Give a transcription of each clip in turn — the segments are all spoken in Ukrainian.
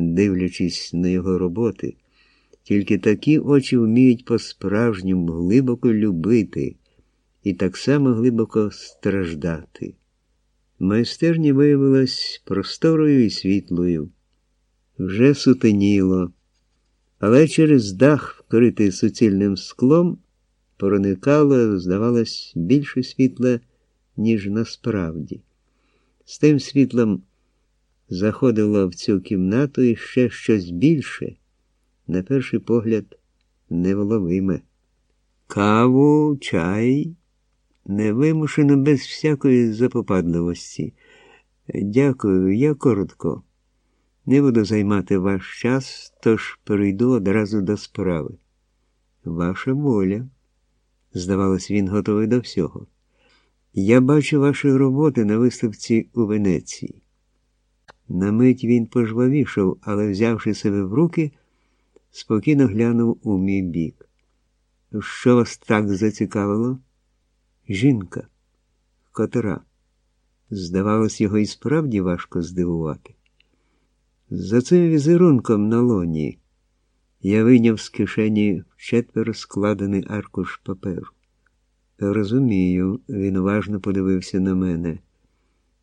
дивлячись на його роботи. Тільки такі очі вміють по-справжньому глибоко любити і так само глибоко страждати. Майстерня виявилась просторою і світлою. Вже сутеніло, але через дах, вкритий суцільним склом, проникало, здавалось, більше світла, ніж насправді. З тим світлом заходило в цю кімнату і ще щось більше, на перший погляд, невловиме. Каву, чай, невимушено без всякої запопадливості. Дякую, я коротко. Не буду займати ваш час, тож перейду одразу до справи. Ваша воля. Здавалось, він готовий до всього. Я бачу ваші роботи на виставці у Венеції. На мить він пожвавішав, але, взявши себе в руки, спокійно глянув у мій бік. Що вас так зацікавило? Жінка, котра. Здавалось, його і справді важко здивувати. За цим візерунком на лоні я вийняв з кишені четверо складений аркуш паперу. Розумію, він уважно подивився на мене.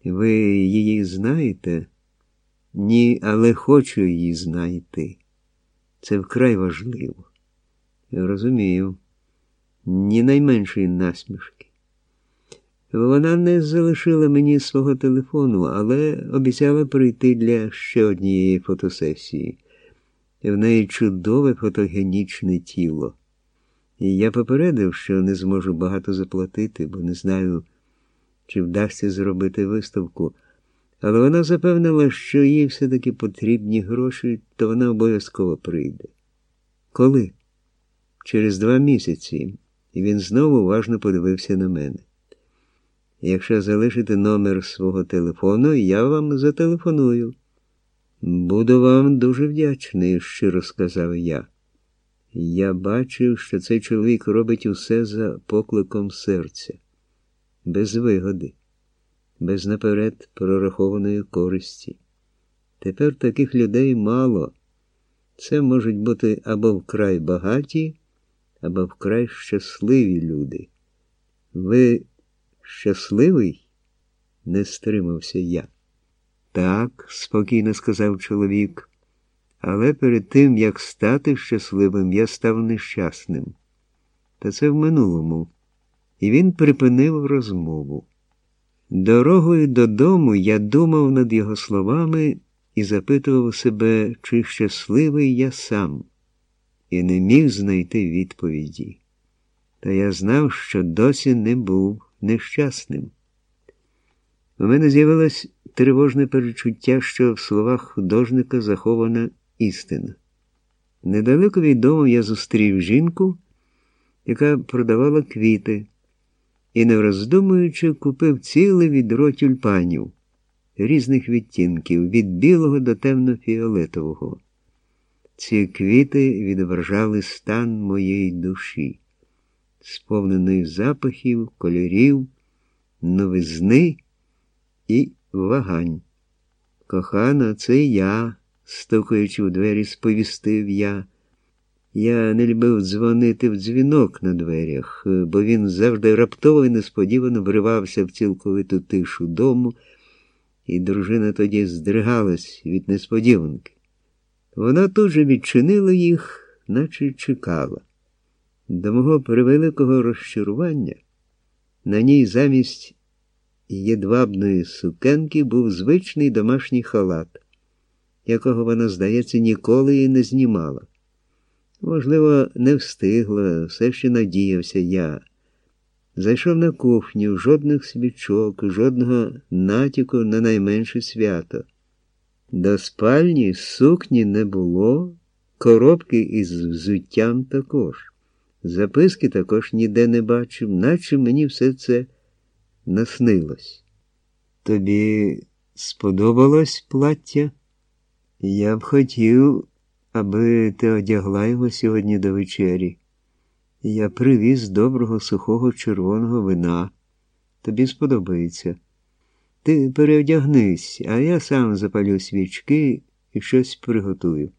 Ви її знаєте? Ні, але хочу її знайти. Це вкрай важливо. Розумію, ні найменшої насмішки. Вона не залишила мені свого телефону, але обіцяла прийти для ще однієї фотосесії. В неї чудове фотогенічне тіло. І я попередив, що не зможу багато заплатити, бо не знаю, чи вдасться зробити виставку. Але вона запевнила, що їй все-таки потрібні гроші, то вона обов'язково прийде. Коли? Через два місяці, і він знову уважно подивився на мене. Якщо залишите номер свого телефону, я вам зателефоную. Буду вам дуже вдячний, щиро сказав я. Я бачив, що цей чоловік робить усе за покликом серця, без вигоди, без наперед прорахованої користі. Тепер таких людей мало. Це можуть бути або вкрай багаті, або вкрай щасливі люди. Ви щасливий? не стримався я. Так, спокійно сказав чоловік. Але перед тим, як стати щасливим, я став нещасним. Та це в минулому. І він припинив розмову. Дорогою додому я думав над його словами і запитував себе, чи щасливий я сам, і не міг знайти відповіді. Та я знав, що досі не був нещасним. У мене з'явилось тривожне перечуття, що в словах художника захована істина. Недалеко від дому я зустрів жінку, яка продавала квіти, і, не роздумуючи, купив ціле відро тюльпанів різних відтінків від білого до темно-фіолетового. Ці квіти відображали стан моєї душі, сповнений запахів, кольорів, новизни і вагань. Кохана, це я стукаючи в двері, сповістив я. Я не любив дзвонити в дзвінок на дверях, бо він завжди раптово і несподівано вривався в цілковиту тишу дому, і дружина тоді здригалась від несподіванки. Вона тут же відчинила їх, наче чекала. До мого превеликого розчарування на ній замість єдвабної сукенки був звичний домашній халат якого вона, здається, ніколи і не знімала. Можливо, не встигла, все ще надіявся я. Зайшов на кухню, жодних свічок, жодного натяку на найменше свято. До спальні сукні не було, коробки із взуттям також. Записки також ніде не бачив, наче мені все це наснилось. Тобі сподобалось плаття? Я б хотів, аби ти одягла його сьогодні до вечері. Я привіз доброго сухого червоного вина. Тобі сподобається. Ти переодягнись, а я сам запалю свічки і щось приготую.